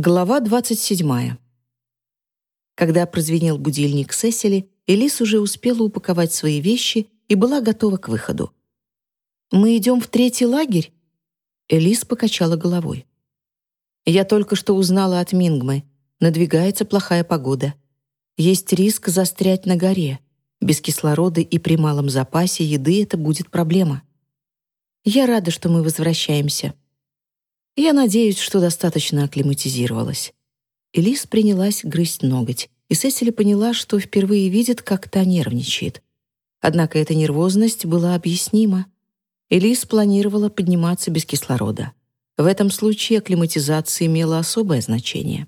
Глава 27. Когда прозвенел будильник Сесили, Элис уже успела упаковать свои вещи и была готова к выходу. «Мы идем в третий лагерь?» Элис покачала головой. «Я только что узнала от Мингмы. Надвигается плохая погода. Есть риск застрять на горе. Без кислорода и при малом запасе еды это будет проблема. Я рада, что мы возвращаемся. Я надеюсь, что достаточно акклиматизировалась. Элис принялась грызть ноготь, и Сесили поняла, что впервые видит, как та нервничает. Однако эта нервозность была объяснима. Элис планировала подниматься без кислорода. В этом случае акклиматизация имела особое значение.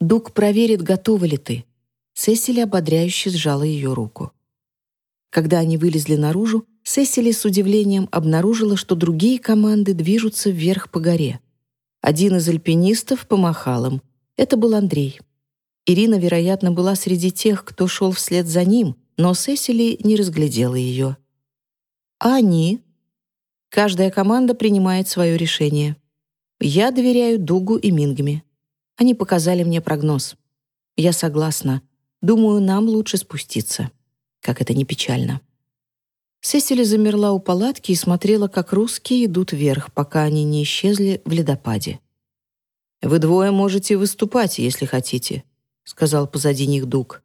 «Дуг проверит, готова ли ты». Сесили ободряюще сжала ее руку. Когда они вылезли наружу, Сесили с удивлением обнаружила, что другие команды движутся вверх по горе. Один из альпинистов помахал им. Это был Андрей. Ирина, вероятно, была среди тех, кто шел вслед за ним, но Сесили не разглядела ее. А они? Каждая команда принимает свое решение. Я доверяю Дугу и Мингме. Они показали мне прогноз. Я согласна. Думаю, нам лучше спуститься. Как это не печально. Сесили замерла у палатки и смотрела, как русские идут вверх, пока они не исчезли в ледопаде. «Вы двое можете выступать, если хотите», — сказал позади них Дуг.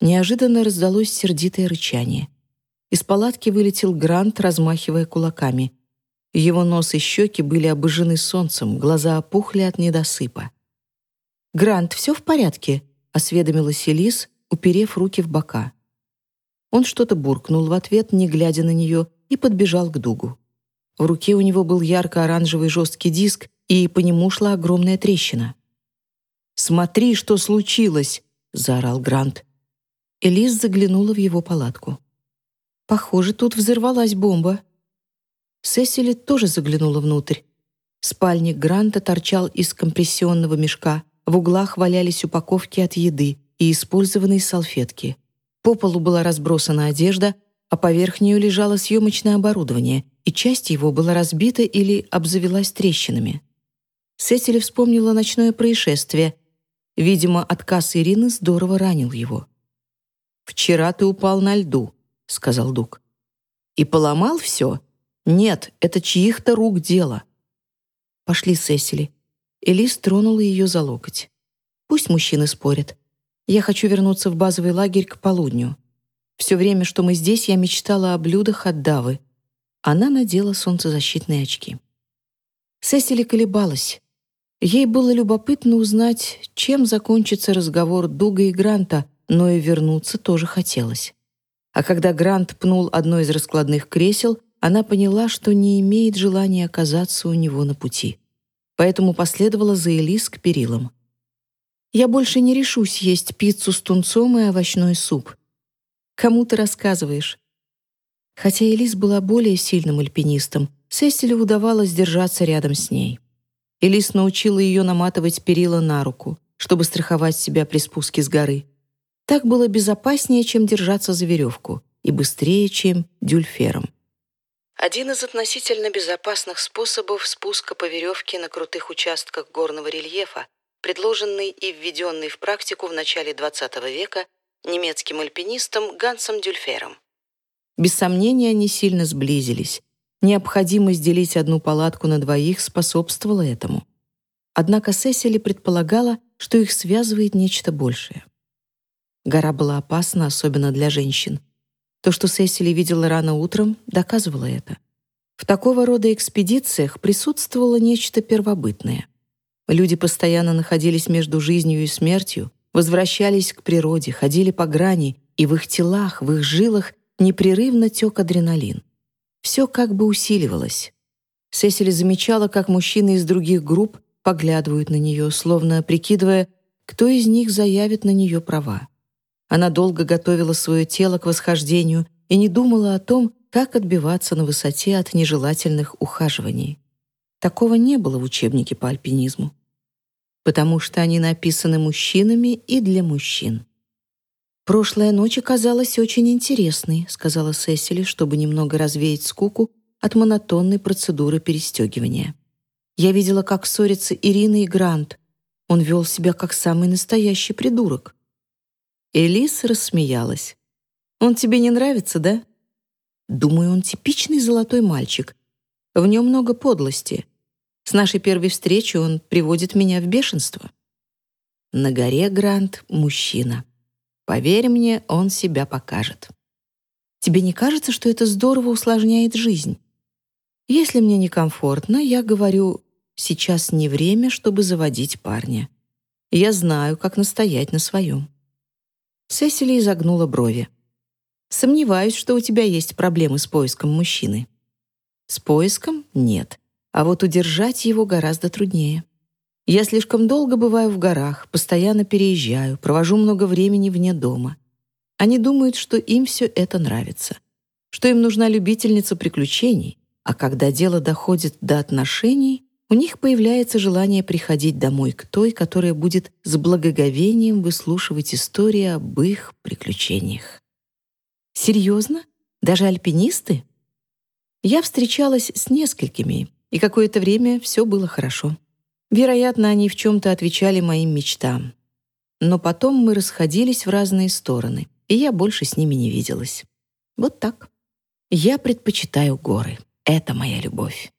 Неожиданно раздалось сердитое рычание. Из палатки вылетел Грант, размахивая кулаками. Его нос и щеки были обожжены солнцем, глаза опухли от недосыпа. «Грант, все в порядке?» — осведомилась Элис, уперев руки в бока. Он что-то буркнул в ответ, не глядя на нее, и подбежал к дугу. В руке у него был ярко-оранжевый жесткий диск, и по нему шла огромная трещина. «Смотри, что случилось!» — заорал Грант. Элис заглянула в его палатку. «Похоже, тут взорвалась бомба». Сесили тоже заглянула внутрь. Спальник Гранта торчал из компрессионного мешка, в углах валялись упаковки от еды и использованные салфетки — по полу была разбросана одежда, а поверх нее лежало съемочное оборудование, и часть его была разбита или обзавелась трещинами. Сетели вспомнила ночное происшествие. Видимо, отказ Ирины здорово ранил его. «Вчера ты упал на льду», — сказал Дук. «И поломал все? Нет, это чьих-то рук дело». «Пошли, Сесили». Элис тронула ее за локоть. «Пусть мужчины спорят. Я хочу вернуться в базовый лагерь к полудню. Все время, что мы здесь, я мечтала о блюдах от Давы. Она надела солнцезащитные очки. Сесили колебалась. Ей было любопытно узнать, чем закончится разговор Дуга и Гранта, но и вернуться тоже хотелось. А когда Грант пнул одно из раскладных кресел, она поняла, что не имеет желания оказаться у него на пути. Поэтому последовала за Элис к перилам. Я больше не решусь есть пиццу с тунцом и овощной суп. Кому ты рассказываешь? Хотя Элис была более сильным альпинистом, Сесилю удавалось держаться рядом с ней. Элис научила ее наматывать перила на руку, чтобы страховать себя при спуске с горы. Так было безопаснее, чем держаться за веревку, и быстрее, чем дюльфером. Один из относительно безопасных способов спуска по веревке на крутых участках горного рельефа, предложенный и введенный в практику в начале XX века немецким альпинистом Гансом Дюльфером. Без сомнения, они сильно сблизились. Необходимость делить одну палатку на двоих способствовала этому. Однако Сесили предполагала, что их связывает нечто большее. Гора была опасна, особенно для женщин. То, что Сесили видела рано утром, доказывало это. В такого рода экспедициях присутствовало нечто первобытное — Люди постоянно находились между жизнью и смертью, возвращались к природе, ходили по грани, и в их телах, в их жилах непрерывно тек адреналин. Все как бы усиливалось. Сесили замечала, как мужчины из других групп поглядывают на нее, словно прикидывая, кто из них заявит на нее права. Она долго готовила свое тело к восхождению и не думала о том, как отбиваться на высоте от нежелательных ухаживаний. Такого не было в учебнике по альпинизму, потому что они написаны мужчинами и для мужчин. «Прошлая ночь оказалась очень интересной», — сказала Сесили, чтобы немного развеять скуку от монотонной процедуры перестегивания. Я видела, как ссорятся Ирина и Грант. Он вел себя как самый настоящий придурок. Элис рассмеялась. «Он тебе не нравится, да?» «Думаю, он типичный золотой мальчик. В нем много подлости. С нашей первой встречи он приводит меня в бешенство». На горе Грант — мужчина. Поверь мне, он себя покажет. Тебе не кажется, что это здорово усложняет жизнь? Если мне некомфортно, я говорю, сейчас не время, чтобы заводить парня. Я знаю, как настоять на своем. Сесили изогнула брови. Сомневаюсь, что у тебя есть проблемы с поиском мужчины. С поиском — нет. А вот удержать его гораздо труднее. Я слишком долго бываю в горах, постоянно переезжаю, провожу много времени вне дома. Они думают, что им все это нравится, что им нужна любительница приключений, а когда дело доходит до отношений, у них появляется желание приходить домой к той, которая будет с благоговением выслушивать истории об их приключениях. Серьезно? Даже альпинисты? Я встречалась с несколькими, и какое-то время все было хорошо. Вероятно, они в чем-то отвечали моим мечтам. Но потом мы расходились в разные стороны, и я больше с ними не виделась. Вот так. Я предпочитаю горы. Это моя любовь.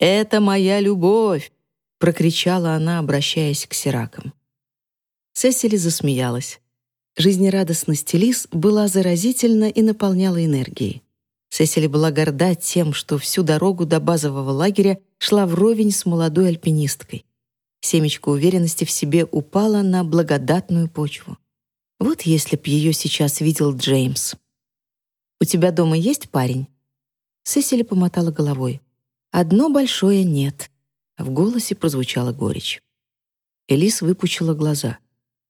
«Это моя любовь!» — прокричала она, обращаясь к Сиракам. Сесили засмеялась. Жизнерадостность Лис была заразительна и наполняла энергией. Сесили была горда тем, что всю дорогу до базового лагеря шла вровень с молодой альпинисткой. Семечко уверенности в себе упало на благодатную почву. Вот если б ее сейчас видел Джеймс. «У тебя дома есть парень?» Сесили помотала головой. «Одно большое нет». В голосе прозвучала горечь. Элис выпучила глаза.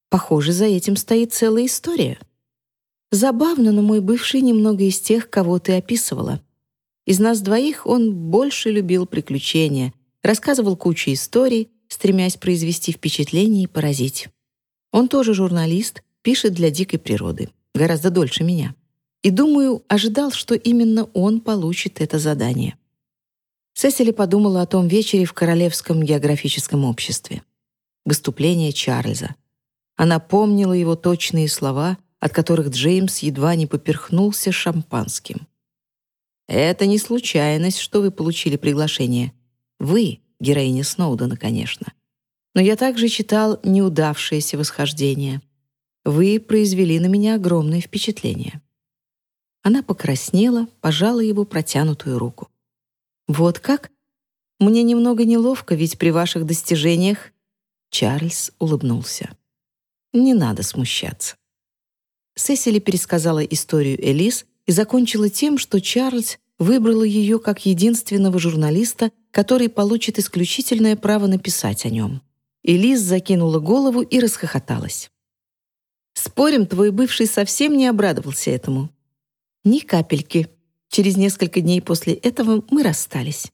«Похоже, за этим стоит целая история». Забавно, но мой бывший немного из тех, кого ты описывала. Из нас двоих он больше любил приключения, рассказывал кучу историй, стремясь произвести впечатление и поразить. Он тоже журналист, пишет для дикой природы, гораздо дольше меня. И, думаю, ожидал, что именно он получит это задание. Сесили подумала о том вечере в Королевском географическом обществе. Выступление Чарльза. Она помнила его точные слова — от которых Джеймс едва не поперхнулся шампанским. «Это не случайность, что вы получили приглашение. Вы, героиня Сноудена, конечно. Но я также читал «Неудавшееся восхождение». Вы произвели на меня огромное впечатление». Она покраснела, пожала его протянутую руку. «Вот как? Мне немного неловко, ведь при ваших достижениях...» Чарльз улыбнулся. «Не надо смущаться. Сесили пересказала историю Элис и закончила тем, что Чарльз выбрала ее как единственного журналиста, который получит исключительное право написать о нем. Элис закинула голову и расхохоталась. «Спорим, твой бывший совсем не обрадовался этому?» «Ни капельки. Через несколько дней после этого мы расстались».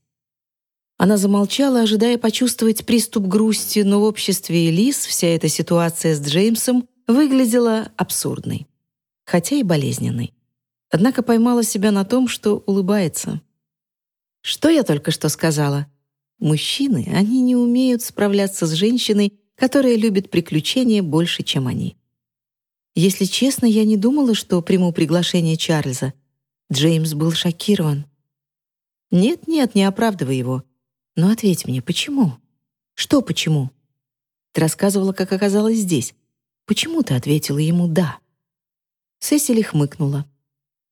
Она замолчала, ожидая почувствовать приступ грусти, но в обществе Элис вся эта ситуация с Джеймсом выглядела абсурдной, хотя и болезненной. Однако поймала себя на том, что улыбается. Что я только что сказала? Мужчины, они не умеют справляться с женщиной, которая любит приключения больше, чем они. Если честно, я не думала, что приму приглашение Чарльза. Джеймс был шокирован. Нет-нет, не оправдывай его. Но ответь мне, почему? Что почему? Ты рассказывала, как оказалась здесь. Почему ты ответила ему «да»?» Сесили хмыкнула.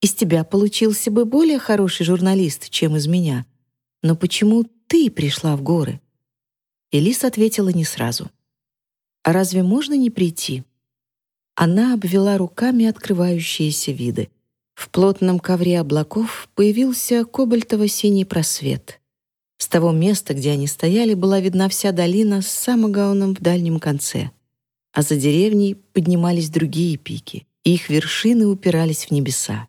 «Из тебя получился бы более хороший журналист, чем из меня. Но почему ты пришла в горы?» Элис ответила не сразу. «А разве можно не прийти?» Она обвела руками открывающиеся виды. В плотном ковре облаков появился кобальтово-синий просвет. С того места, где они стояли, была видна вся долина с Самогауном в дальнем конце — а за деревней поднимались другие пики, и их вершины упирались в небеса.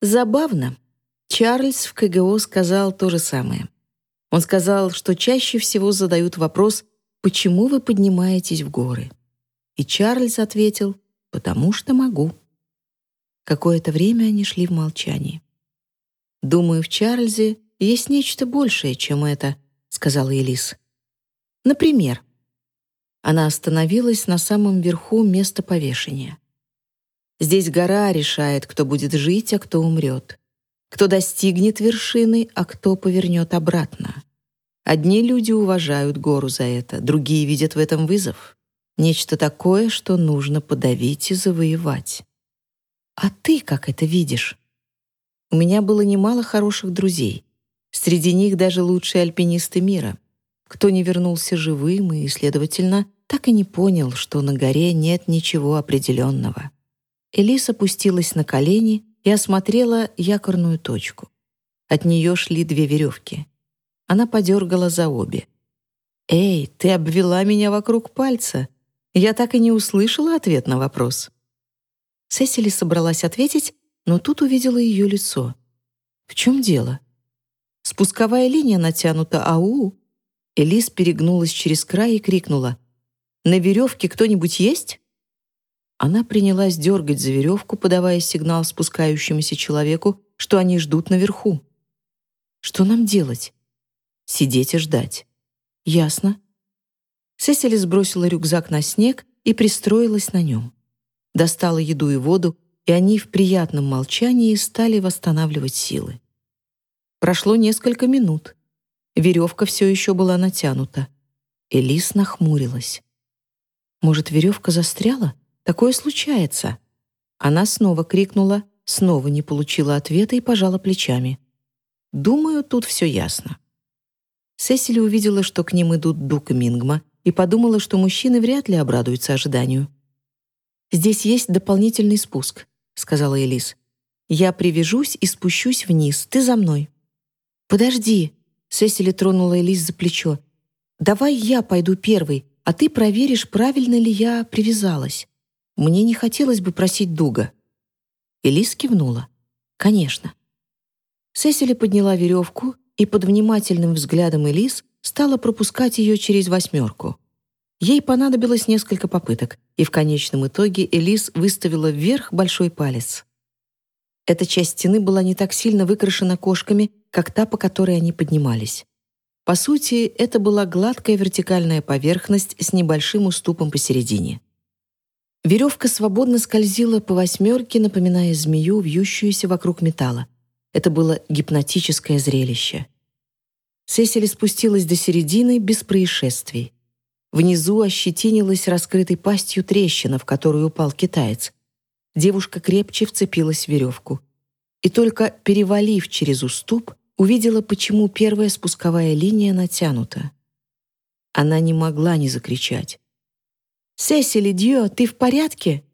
Забавно. Чарльз в КГО сказал то же самое. Он сказал, что чаще всего задают вопрос «Почему вы поднимаетесь в горы?» И Чарльз ответил «Потому что могу». Какое-то время они шли в молчании. Думаю, в Чарльзе есть нечто большее, чем это. — сказала Элис. «Например». Она остановилась на самом верху места повешения. Здесь гора решает, кто будет жить, а кто умрет. Кто достигнет вершины, а кто повернет обратно. Одни люди уважают гору за это, другие видят в этом вызов. Нечто такое, что нужно подавить и завоевать. А ты как это видишь? У меня было немало хороших друзей. Среди них даже лучшие альпинисты мира. Кто не вернулся живым и, следовательно, так и не понял, что на горе нет ничего определенного. Элис опустилась на колени и осмотрела якорную точку. От нее шли две веревки. Она подергала за обе. «Эй, ты обвела меня вокруг пальца. Я так и не услышала ответ на вопрос». Сесили собралась ответить, но тут увидела ее лицо. «В чем дело?» «Спусковая линия натянута, ау!» Элис перегнулась через край и крикнула. «На веревке кто-нибудь есть?» Она принялась дергать за веревку, подавая сигнал спускающемуся человеку, что они ждут наверху. «Что нам делать?» «Сидеть и ждать». «Ясно». Сесили сбросила рюкзак на снег и пристроилась на нем. Достала еду и воду, и они в приятном молчании стали восстанавливать силы. Прошло несколько минут. Веревка все еще была натянута. Элис нахмурилась. «Может, веревка застряла?» Такое случается». Она снова крикнула, снова не получила ответа и пожала плечами. «Думаю, тут все ясно». Сесили увидела, что к ним идут Дук и Мингма, и подумала, что мужчины вряд ли обрадуются ожиданию. «Здесь есть дополнительный спуск», — сказала Элис. «Я привяжусь и спущусь вниз. Ты за мной». «Подожди», — Сесили тронула Элис за плечо. «Давай я пойду первый, а ты проверишь, правильно ли я привязалась». Мне не хотелось бы просить Дуга». Элис кивнула. «Конечно». Сесили подняла веревку и под внимательным взглядом Элис стала пропускать ее через восьмерку. Ей понадобилось несколько попыток, и в конечном итоге Элис выставила вверх большой палец. Эта часть стены была не так сильно выкрашена кошками, как та, по которой они поднимались. По сути, это была гладкая вертикальная поверхность с небольшим уступом посередине. Веревка свободно скользила по восьмерке, напоминая змею, вьющуюся вокруг металла. Это было гипнотическое зрелище. Сесили спустилась до середины без происшествий. Внизу ощетинилась раскрытой пастью трещина, в которую упал китаец. Девушка крепче вцепилась в веревку. И только перевалив через уступ, увидела, почему первая спусковая линия натянута. Она не могла не закричать. «Сесили Дьо, ты в порядке?»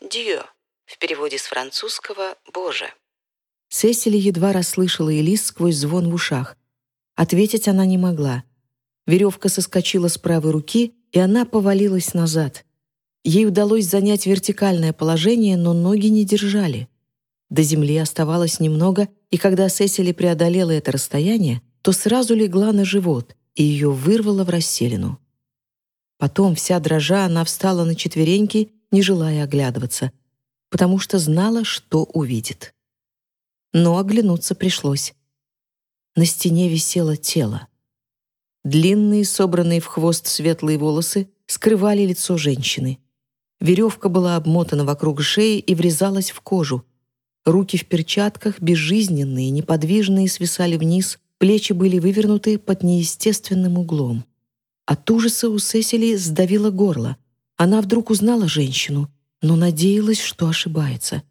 «Дьо» в переводе с французского «Боже». Сесили едва расслышала Элис сквозь звон в ушах. Ответить она не могла. Веревка соскочила с правой руки, и она повалилась назад. Ей удалось занять вертикальное положение, но ноги не держали. До земли оставалось немного, и когда Сесили преодолела это расстояние, то сразу легла на живот, и ее вырвало в расселину. Потом, вся дрожа, она встала на четвереньки, не желая оглядываться, потому что знала, что увидит. Но оглянуться пришлось. На стене висело тело. Длинные, собранные в хвост светлые волосы скрывали лицо женщины. Веревка была обмотана вокруг шеи и врезалась в кожу. Руки в перчатках, безжизненные, неподвижные, свисали вниз, плечи были вывернуты под неестественным углом. От ужаса у Сесили сдавило горло. Она вдруг узнала женщину, но надеялась, что ошибается.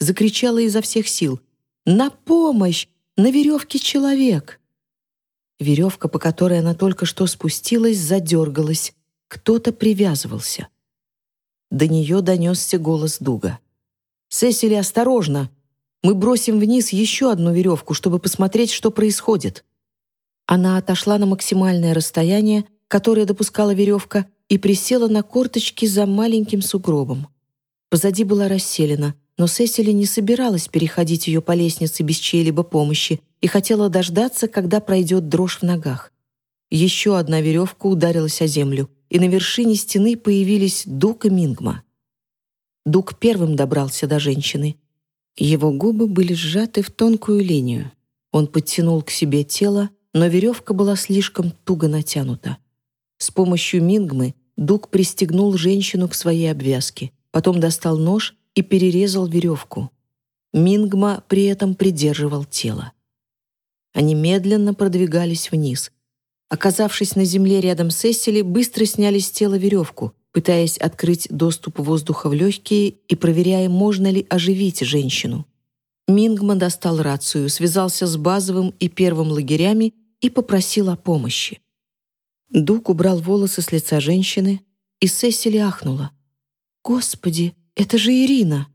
Закричала изо всех сил. «На помощь! На веревке человек!» Веревка, по которой она только что спустилась, задергалась. Кто-то привязывался. До нее донесся голос Дуга. «Сесили, осторожно! Мы бросим вниз еще одну веревку, чтобы посмотреть, что происходит». Она отошла на максимальное расстояние, которое допускала веревка, и присела на корточки за маленьким сугробом. Позади была расселена, но Сесили не собиралась переходить ее по лестнице без чьей-либо помощи и хотела дождаться, когда пройдет дрожь в ногах. Еще одна веревка ударилась о землю, и на вершине стены появились Дук и Мингма. Дук первым добрался до женщины. Его губы были сжаты в тонкую линию. Он подтянул к себе тело, но веревка была слишком туго натянута. С помощью Мингмы Дуг пристегнул женщину к своей обвязке, потом достал нож и перерезал веревку. Мингма при этом придерживал тело. Они медленно продвигались вниз. Оказавшись на земле рядом с Эссели, быстро сняли с тела веревку, пытаясь открыть доступ воздуха в легкие и проверяя, можно ли оживить женщину. Мингма достал рацию, связался с базовым и первым лагерями и попросил о помощи. Дук убрал волосы с лица женщины, и Сесили ахнула. «Господи, это же Ирина!»